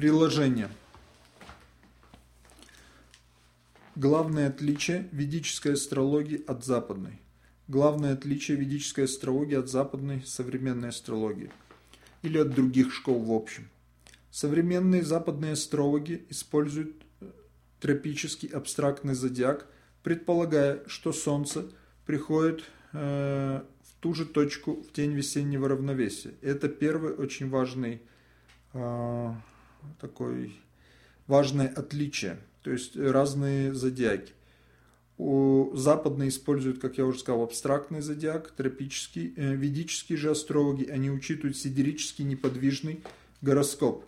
Приложение. Главное отличие ведической астрологии от западной. Главное отличие ведической астрологии от западной современной астрологии. Или от других школ в общем. Современные западные астрологи используют э, тропический абстрактный зодиак, предполагая, что Солнце приходит э, в ту же точку в день весеннего равновесия. Это первый очень важный э, такой важное отличие. То есть разные зодиаки. У западные используют, как я уже сказал, абстрактный зодиак, тропический. Э, ведические же астрологи, они учитывают сидерический неподвижный гороскоп.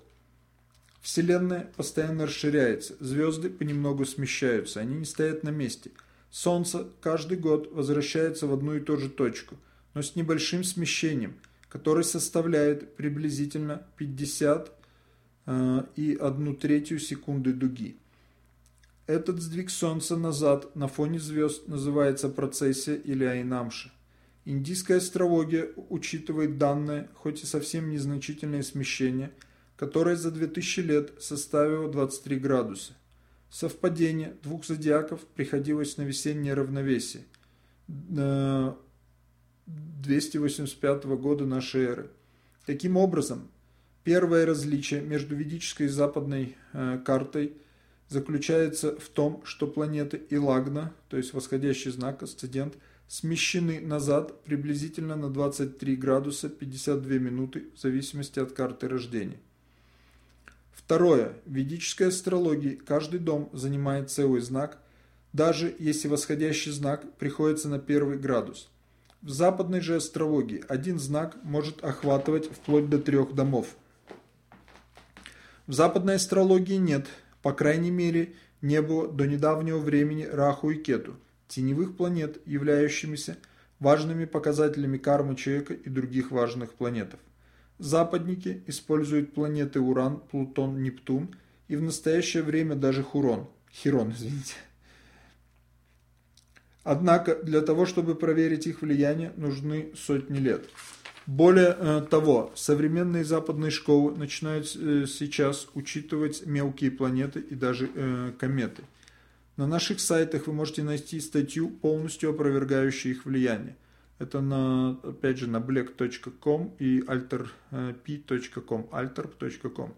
Вселенная постоянно расширяется, звезды понемногу смещаются, они не стоят на месте. Солнце каждый год возвращается в одну и ту же точку, но с небольшим смещением, которое составляет приблизительно 50 э, и 1 третью секунды дуги. Этот сдвиг Солнца назад на фоне звезд называется процессия или айнамша. Индийская астрология учитывает данное, хоть и совсем незначительное смещение – которое за 2000 лет составило 23 градуса. Совпадение двух зодиаков приходилось на весеннее равновесие 285 года нашей эры. Таким образом, первое различие между ведической и западной э, картой заключается в том, что планеты Илагна, то есть восходящий знак, асцендент, смещены назад приблизительно на 23 градуса 52 минуты в зависимости от карты рождения. Второе. В ведической астрологии каждый дом занимает целый знак, даже если восходящий знак приходится на первый градус. В западной же астрологии один знак может охватывать вплоть до трех домов. В западной астрологии нет, по крайней мере, не было до недавнего времени Раху и Кету, теневых планет, являющимися важными показателями кармы человека и других важных планетов. Западники используют планеты Уран, Плутон, Нептун и в настоящее время даже Хурон, Хирон, извините. Однако для того, чтобы проверить их влияние, нужны сотни лет. Более э, того, современные западные школы начинают э, сейчас учитывать мелкие планеты и даже э, кометы. На наших сайтах вы можете найти статью, полностью опровергающую их влияние. Это на, опять же, на black.com и alterp.com, alterp.com.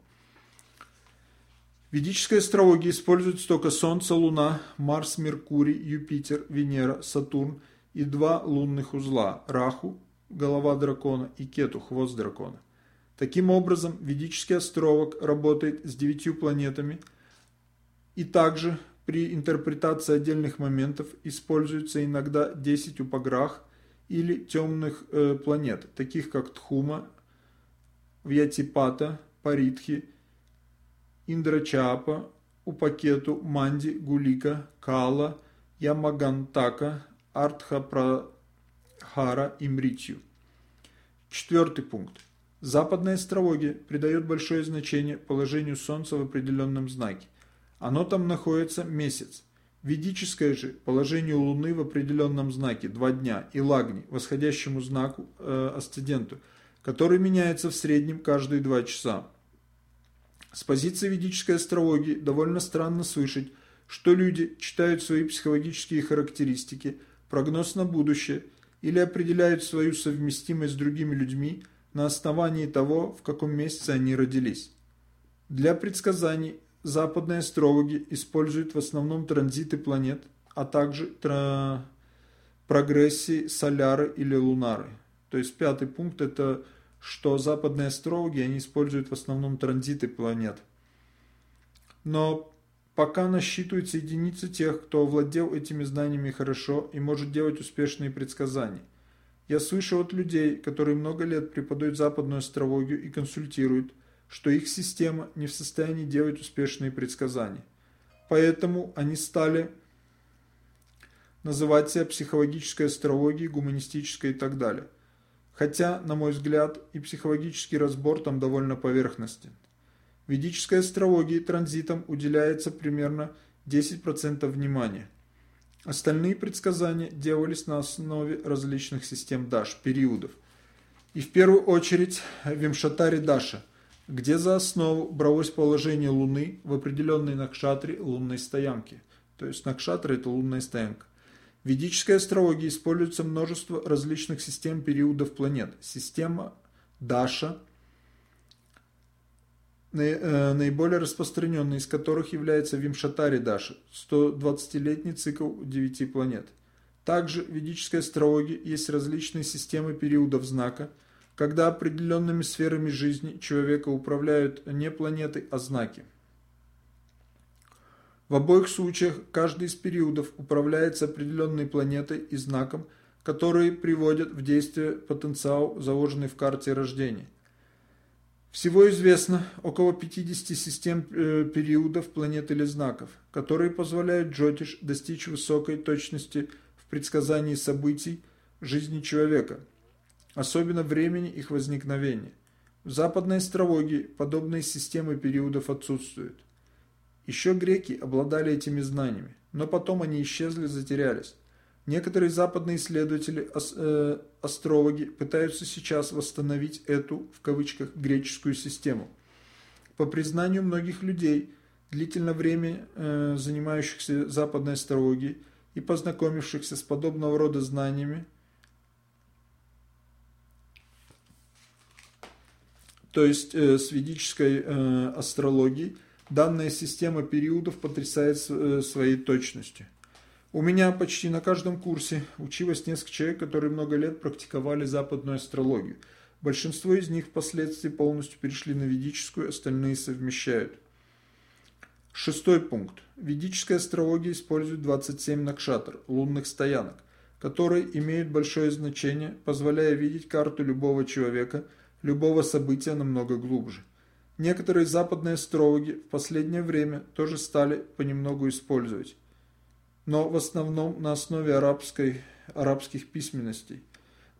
Ведическая астрология использует только Солнце, Луна, Марс, Меркурий, Юпитер, Венера, Сатурн и два лунных узла – Раху, голова дракона, и Кету, хвост дракона. Таким образом, ведический астролог работает с девятью планетами и также при интерпретации отдельных моментов используется иногда 10 упаграх – или темных э, планет, таких как Тхума, Вьятипата, Паритхи, Индрачапа, Упакету, Манди, Гулика, Кала, Ямагантака, Артхапрахара и Мритью. Четвертый пункт. Западная астрология придает большое значение положению Солнца в определенном знаке. Оно там находится месяц. Ведическое же положение Луны в определенном знаке два дня и лагни, восходящему знаку э, асценденту, который меняется в среднем каждые два часа. С позиции ведической астрологии довольно странно слышать, что люди читают свои психологические характеристики, прогноз на будущее или определяют свою совместимость с другими людьми на основании того, в каком месяце они родились. Для предсказаний западные астрологи используют в основном транзиты планет, а также тра... прогрессии соляры или лунары. То есть пятый пункт это что западные астрологи они используют в основном транзиты планет. Но пока насчитывается единицы тех, кто овладел этими знаниями хорошо и может делать успешные предсказания. Я слышал от людей, которые много лет преподают западную астрологию и консультируют – что их система не в состоянии делать успешные предсказания. Поэтому они стали называть себя психологической астрологией, гуманистической и так далее. Хотя, на мой взгляд, и психологический разбор там довольно поверхностен. В ведической астрологии транзитам уделяется примерно 10% внимания. Остальные предсказания делались на основе различных систем Даш, периодов. И в первую очередь Вимшатари Даша – где за основу бралось положение Луны в определенной накшатре лунной стоянки. То есть накшатра – это лунная стоянка. В ведической астрологии используется множество различных систем периодов планет. Система Даша, наиболее распространенной из которых является Вимшатари Даша, 120-летний цикл 9 планет. Также в ведической астрологии есть различные системы периодов знака – когда определенными сферами жизни человека управляют не планеты, а знаки. В обоих случаях каждый из периодов управляется определенной планетой и знаком, которые приводят в действие потенциал, заложенный в карте рождения. Всего известно около 50 систем э, периодов планет или знаков, которые позволяют Джотиш достичь высокой точности в предсказании событий жизни человека – особенно времени их возникновения. В западной астрологии подобные системы периодов отсутствуют. Еще греки обладали этими знаниями, но потом они исчезли, затерялись. Некоторые западные исследователи, э, астрологи, пытаются сейчас восстановить эту, в кавычках, греческую систему. По признанию многих людей, длительное время э, занимающихся западной астрологией и познакомившихся с подобного рода знаниями, то есть э, с ведической э, астрологией, данная система периодов потрясает своей точностью. У меня почти на каждом курсе училось несколько человек, которые много лет практиковали западную астрологию. Большинство из них впоследствии полностью перешли на ведическую, остальные совмещают. Шестой пункт. Ведическая астрология использует 27 накшатр, лунных стоянок, которые имеют большое значение, позволяя видеть карту любого человека – любого события намного глубже. Некоторые западные астрологи в последнее время тоже стали понемногу использовать, но в основном на основе арабской, арабских письменностей,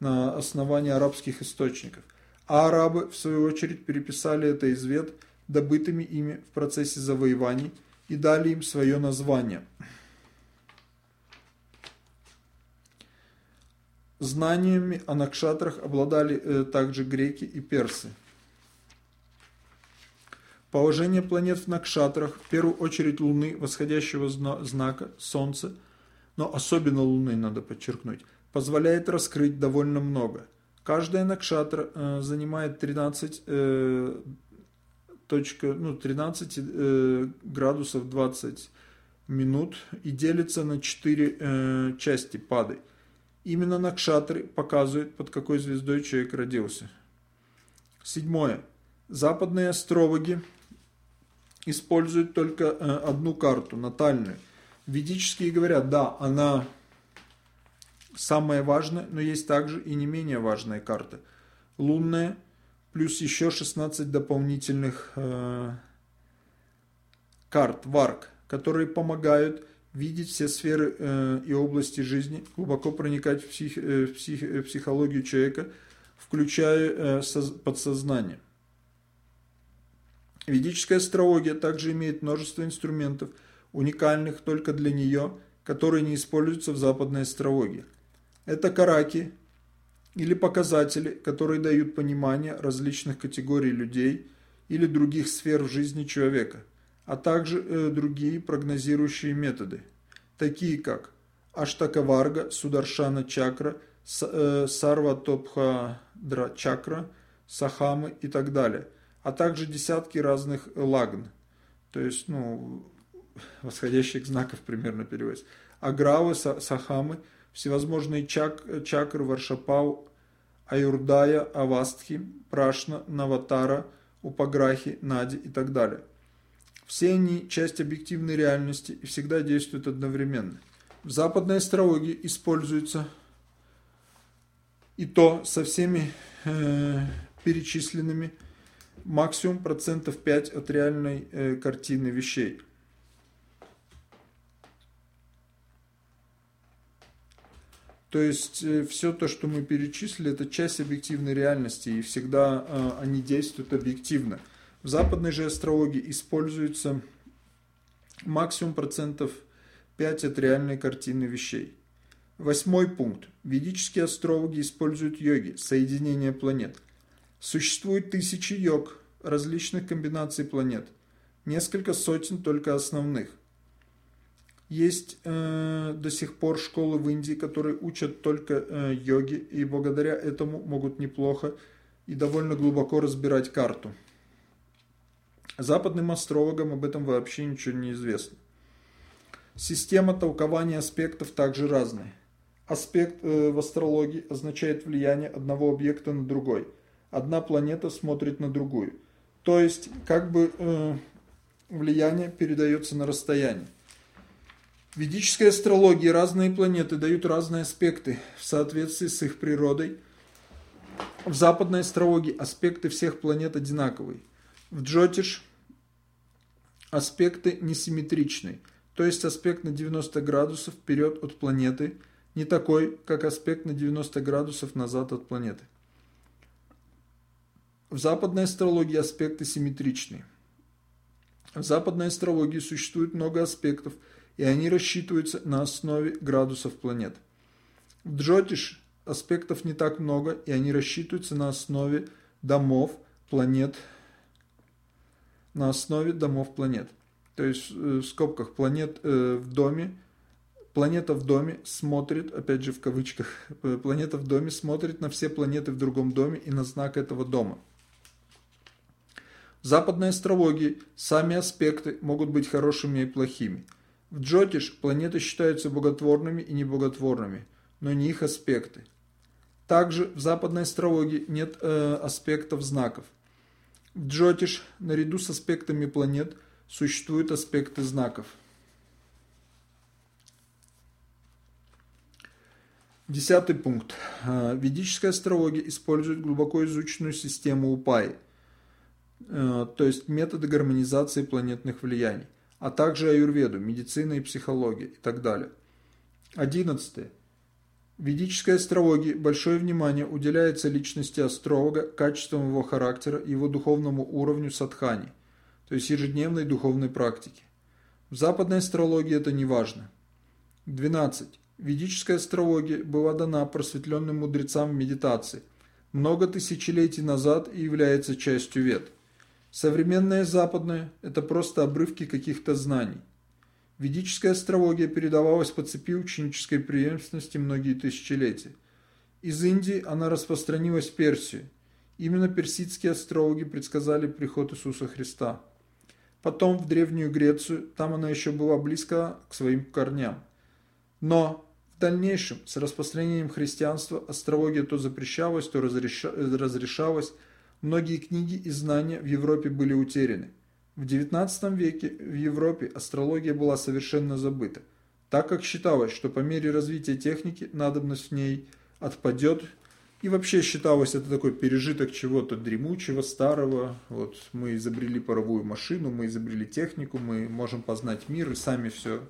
на основании арабских источников. А арабы, в свою очередь, переписали это из вет, добытыми ими в процессе завоеваний, и дали им свое название – Знаниями о накшатрах обладали э, также греки и персы. Положение планет в накшатрах, в первую очередь Луны, восходящего знака, Солнца, но особенно Луны, надо подчеркнуть, позволяет раскрыть довольно много. Каждая накшатра э, занимает 13, э, точка, ну, 13 э, градусов 20 минут и делится на 4 э, части пады – Именно накшатры показывают, под какой звездой человек родился. Седьмое. Западные астрологи используют только э, одну карту, натальную. Ведические говорят, да, она самая важная, но есть также и не менее важная карта. Лунная, плюс еще 16 дополнительных э, карт, варк, которые помогают видеть все сферы э, и области жизни, глубоко проникать в, псих, э, в, псих, в психологию человека, включая э, соз, подсознание. Ведическая астрология также имеет множество инструментов, уникальных только для нее, которые не используются в западной астрологии. Это караки или показатели, которые дают понимание различных категорий людей или других сфер в жизни человека – а также э, другие прогнозирующие методы, такие как Аштакаварга, Сударшана чакра, э, Сарватопхадра чакра, Сахамы и так далее, а также десятки разных лагн, то есть, ну, восходящих знаков примерно переводится. Агравы, Сахамы, всевозможные чак, чакры, Варшапау, Аюрдая, Авастхи, Прашна, Наватара, Упаграхи, Нади и так далее – все они часть объективной реальности и всегда действуют одновременно. В западной астрологии используется и то со всеми э, перечисленными максимум процентов 5 от реальной э, картины вещей. То есть э, все то, что мы перечислили, это часть объективной реальности, и всегда э, они действуют объективно. В западной же астрологии используется максимум процентов 5 от реальной картины вещей. Восьмой пункт. Ведические астрологи используют йоги, соединение планет. Существует тысячи йог, различных комбинаций планет. Несколько сотен только основных. Есть э, до сих пор школы в Индии, которые учат только э, йоги, и благодаря этому могут неплохо и довольно глубоко разбирать карту. Западным астрологам об этом вообще ничего не известно. Система толкования аспектов также разная. Аспект э, в астрологии означает влияние одного объекта на другой. Одна планета смотрит на другую. То есть, как бы э, влияние передается на расстоянии. В ведической астрологии разные планеты дают разные аспекты в соответствии с их природой. В западной астрологии аспекты всех планет одинаковые. В Джотиш аспекты несимметричные, то есть аспект на 90 градусов вперед от планеты – не такой, как аспект на 90 градусов назад от планеты. В западной астрологии аспекты симметричны. В западной астрологии существует много аспектов, и они рассчитываются на основе градусов планет. В Джотиш аспектов не так много, и они рассчитываются на основе домов планет, на основе домов планет. То есть э, в скобках планет э, в доме Планета в доме смотрит, опять же в кавычках, планета в доме смотрит на все планеты в другом доме и на знак этого дома. Западной астрологии сами аспекты могут быть хорошими и плохими. В Джотиш планеты считаются боготворными и небоготворными, но не их аспекты. Также в западной астрологии нет э, аспектов знаков. В Джотиш наряду с аспектами планет существуют аспекты знаков – Десятый пункт. А, ведическая астрология использует глубоко изученную систему УПАИ, то есть методы гармонизации планетных влияний, а также аюрведу, медицина и психология и так далее. Одиннадцатое. В ведической астрологии большое внимание уделяется личности астролога, качествам его характера его духовному уровню садхани, то есть ежедневной духовной практики. В западной астрологии это не важно. 12. Ведическая астрология была дана просветленным мудрецам в медитации много тысячелетий назад и является частью вед. Современная западная – это просто обрывки каких-то знаний. Ведическая астрология передавалась по цепи ученической преемственности многие тысячелетия. Из Индии она распространилась в Персию. Именно персидские астрологи предсказали приход Иисуса Христа. Потом в Древнюю Грецию, там она еще была близка к своим корням. Но в дальнейшем с распространением христианства астрология то запрещалась, то разрешалась. Многие книги и знания в Европе были утеряны. В XIX веке в Европе астрология была совершенно забыта, так как считалось, что по мере развития техники надобность в ней отпадет, и вообще считалось это такой пережиток чего-то дремучего, старого. Вот мы изобрели паровую машину, мы изобрели технику, мы можем познать мир и сами все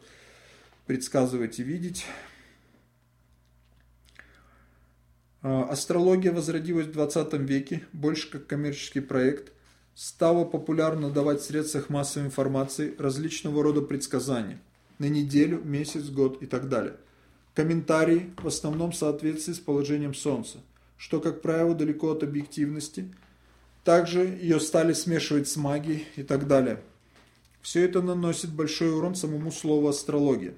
предсказывать и видеть. А, астрология возродилась в 20 веке, больше как коммерческий проект. Стало популярно давать в средствах массовой информации различного рода предсказания. На неделю, месяц, год и так далее. Комментарии в основном в соответствии с положением Солнца, что, как правило, далеко от объективности. Также ее стали смешивать с магией и так далее. Все это наносит большой урон самому слову астрология.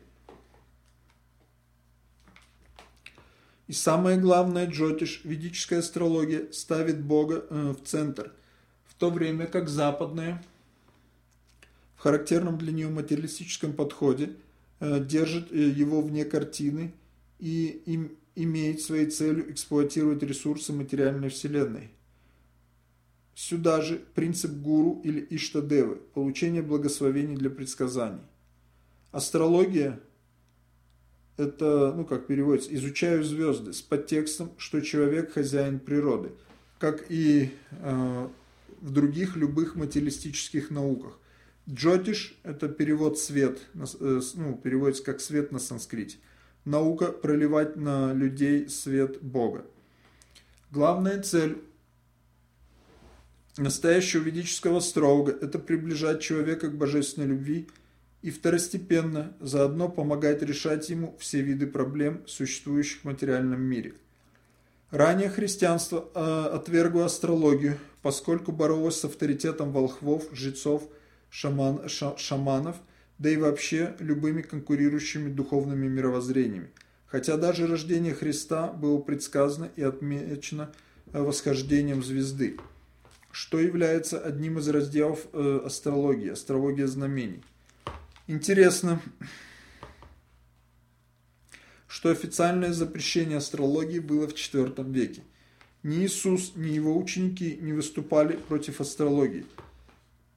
И самое главное, Джотиш, ведическая астрология, ставит Бога э, в центр, в то время как западная, в характерном для нее материалистическом подходе, э, держит э, его вне картины и им, имеет своей целью эксплуатировать ресурсы материальной вселенной. Сюда же принцип гуру или Иштадевы – получение благословений для предсказаний. Астрология это, ну как переводится, изучаю звезды с подтекстом, что человек хозяин природы, как и э, в других любых материалистических науках. Джотиш – это перевод свет, э, ну, переводится как свет на санскрите. Наука – проливать на людей свет Бога. Главная цель настоящего ведического астролога – это приближать человека к божественной любви – и второстепенно заодно помогает решать ему все виды проблем, существующих в материальном мире. Ранее христианство э, отвергло астрологию, поскольку боролось с авторитетом волхвов, жрецов, шаман, ша, шаманов, да и вообще любыми конкурирующими духовными мировоззрениями. Хотя даже рождение Христа было предсказано и отмечено э, восхождением звезды, что является одним из разделов э, астрологии, астрология знамений. Интересно, что официальное запрещение астрологии было в IV веке. Ни Иисус, ни его ученики не выступали против астрологии.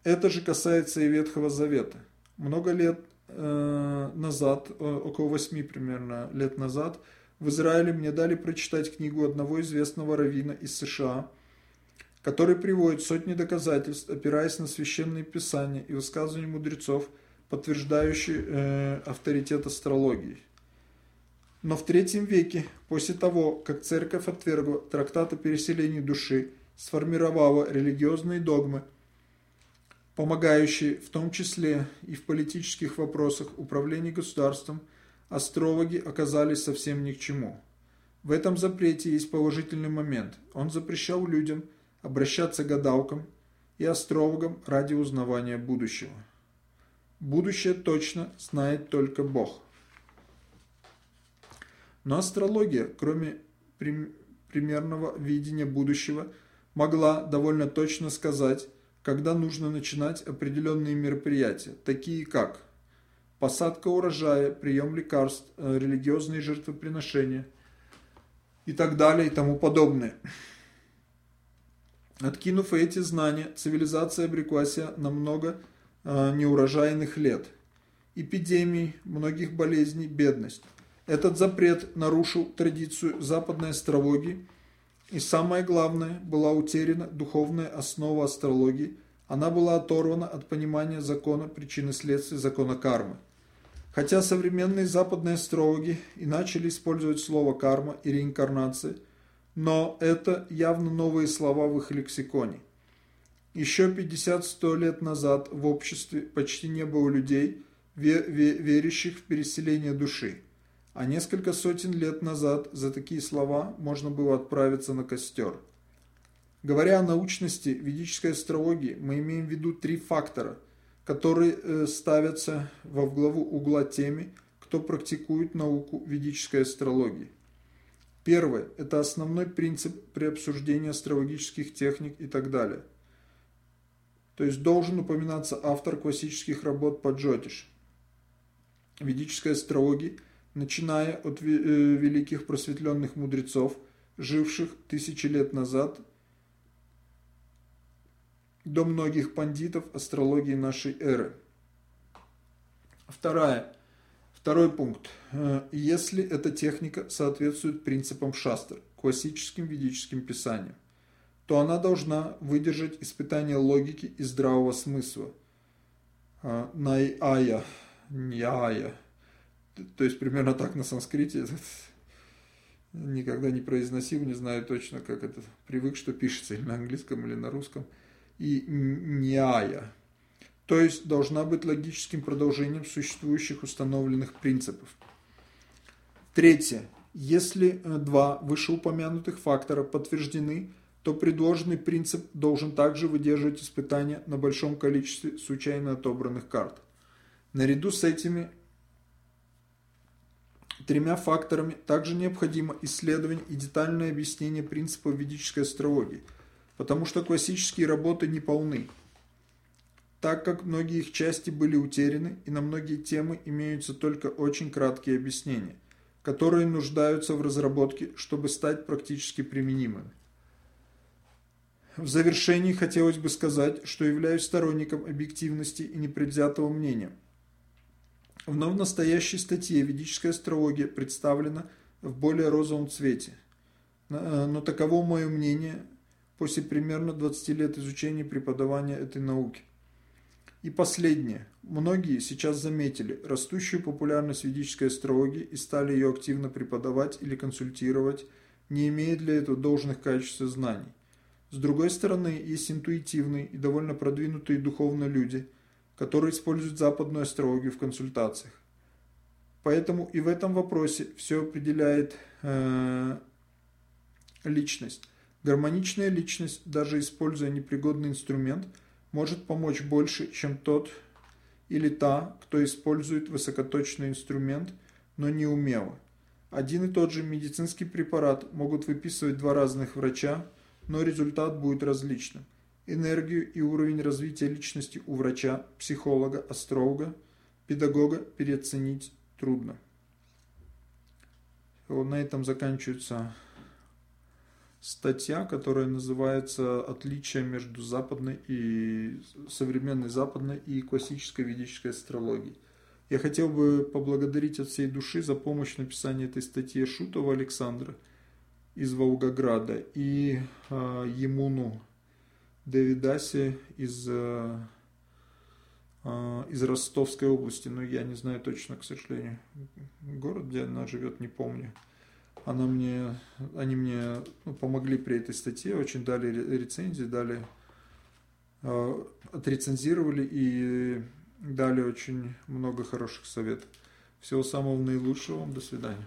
Это же касается и Ветхого Завета. Много лет э, назад, э, около восьми примерно лет назад, в Израиле мне дали прочитать книгу одного известного раввина из США, который приводит сотни доказательств, опираясь на священные писания и высказывания мудрецов, подтверждающие э, авторитет астрологии. Но в третьем веке, после того, как церковь отвергла трактат о переселении души, сформировала религиозные догмы, помогающие в том числе и в политических вопросах управления государством, астрологи оказались совсем ни к чему. В этом запрете есть положительный момент. Он запрещал людям обращаться к гадалкам и астрологам ради узнавания будущего. Будущее точно знает только Бог. Но астрология, кроме примерного видения будущего, могла довольно точно сказать, когда нужно начинать определенные мероприятия, такие как посадка урожая, прием лекарств, э, религиозные жертвоприношения и так далее и тому подобное. Откинув эти знания, цивилизация обреклась на много неурожайных лет, эпидемий, многих болезней, бедность. Этот запрет нарушил традицию западной астрологии, и самое главное, была утеряна духовная основа астрологии, она была оторвана от понимания закона причины следствия закона кармы. Хотя современные западные астрологи и начали использовать слово карма и реинкарнация, но это явно новые слова в их лексиконе. Еще 50-100 лет назад в обществе почти не было людей, верящих в переселение души а несколько сотен лет назад за такие слова можно было отправиться на костер. Говоря о научности ведической астрологии, мы имеем в виду три фактора, которые э, ставятся во главу угла теми, кто практикует науку ведической астрологии. Первое – это основной принцип при обсуждении астрологических техник и так далее. То есть должен упоминаться автор классических работ по Джотиш. Ведической астрологии – начиная от э, великих просветленных мудрецов, живших тысячи лет назад, до многих пандитов астрологии нашей эры. Вторая, второй пункт. Э, если эта техника соответствует принципам шастр, классическим ведическим писаниям, то она должна выдержать испытание логики и здравого смысла. Э, Найая, Ньяя – то есть примерно так на санскрите. Никогда не произносил, не знаю точно, как это. Привык, что пишется или на английском, или на русском. И няя. То есть должна быть логическим продолжением существующих установленных принципов. Третье. Если э, два вышеупомянутых фактора подтверждены, то предложенный принцип должен также выдерживать испытания на большом количестве случайно отобранных карт. Наряду с этими тремя факторами также необходимо исследование и детальное объяснение принципов ведической астрологии, потому что классические работы не полны, так как многие их части были утеряны и на многие темы имеются только очень краткие объяснения, которые нуждаются в разработке, чтобы стать практически применимыми. В завершении хотелось бы сказать, что являюсь сторонником объективности и непредвзятого мнения – в настоящей статье ведическая астрология представлена в более розовом цвете. Э, но таково мое мнение после примерно 20 лет изучения и преподавания этой науки. И последнее. Многие сейчас заметили растущую популярность ведической астрологии и стали ее активно преподавать или консультировать, не имея для этого должных качеств и знаний. С другой стороны, есть интуитивные и довольно продвинутые духовно люди – которые используют западную астрологию в консультациях. Поэтому и в этом вопросе все определяет э, Личность. Гармоничная личность, даже используя непригодный инструмент, может помочь больше, чем тот или та, кто использует высокоточный инструмент, но неумело. Один и тот же медицинский препарат могут выписывать два разных врача, но результат будет различным. Энергию и уровень развития личности у врача, психолога, астролога, педагога переоценить трудно. Вот на этом заканчивается статья, которая называется «Отличие между западной и современной западной и классической ведической астрологией». Я хотел бы поблагодарить от всей души за помощь в написании этой статьи Шутова Александра из Волгограда и э, Емуну Давидаси из, э, из Ростовской области, но я не знаю точно, к сожалению, город, где она живет, не помню. Она мне, они мне ну, помогли при этой статье, очень дали рецензии, дали, э, отрецензировали и дали очень много хороших советов. Всего самого наилучшего вам, до свидания.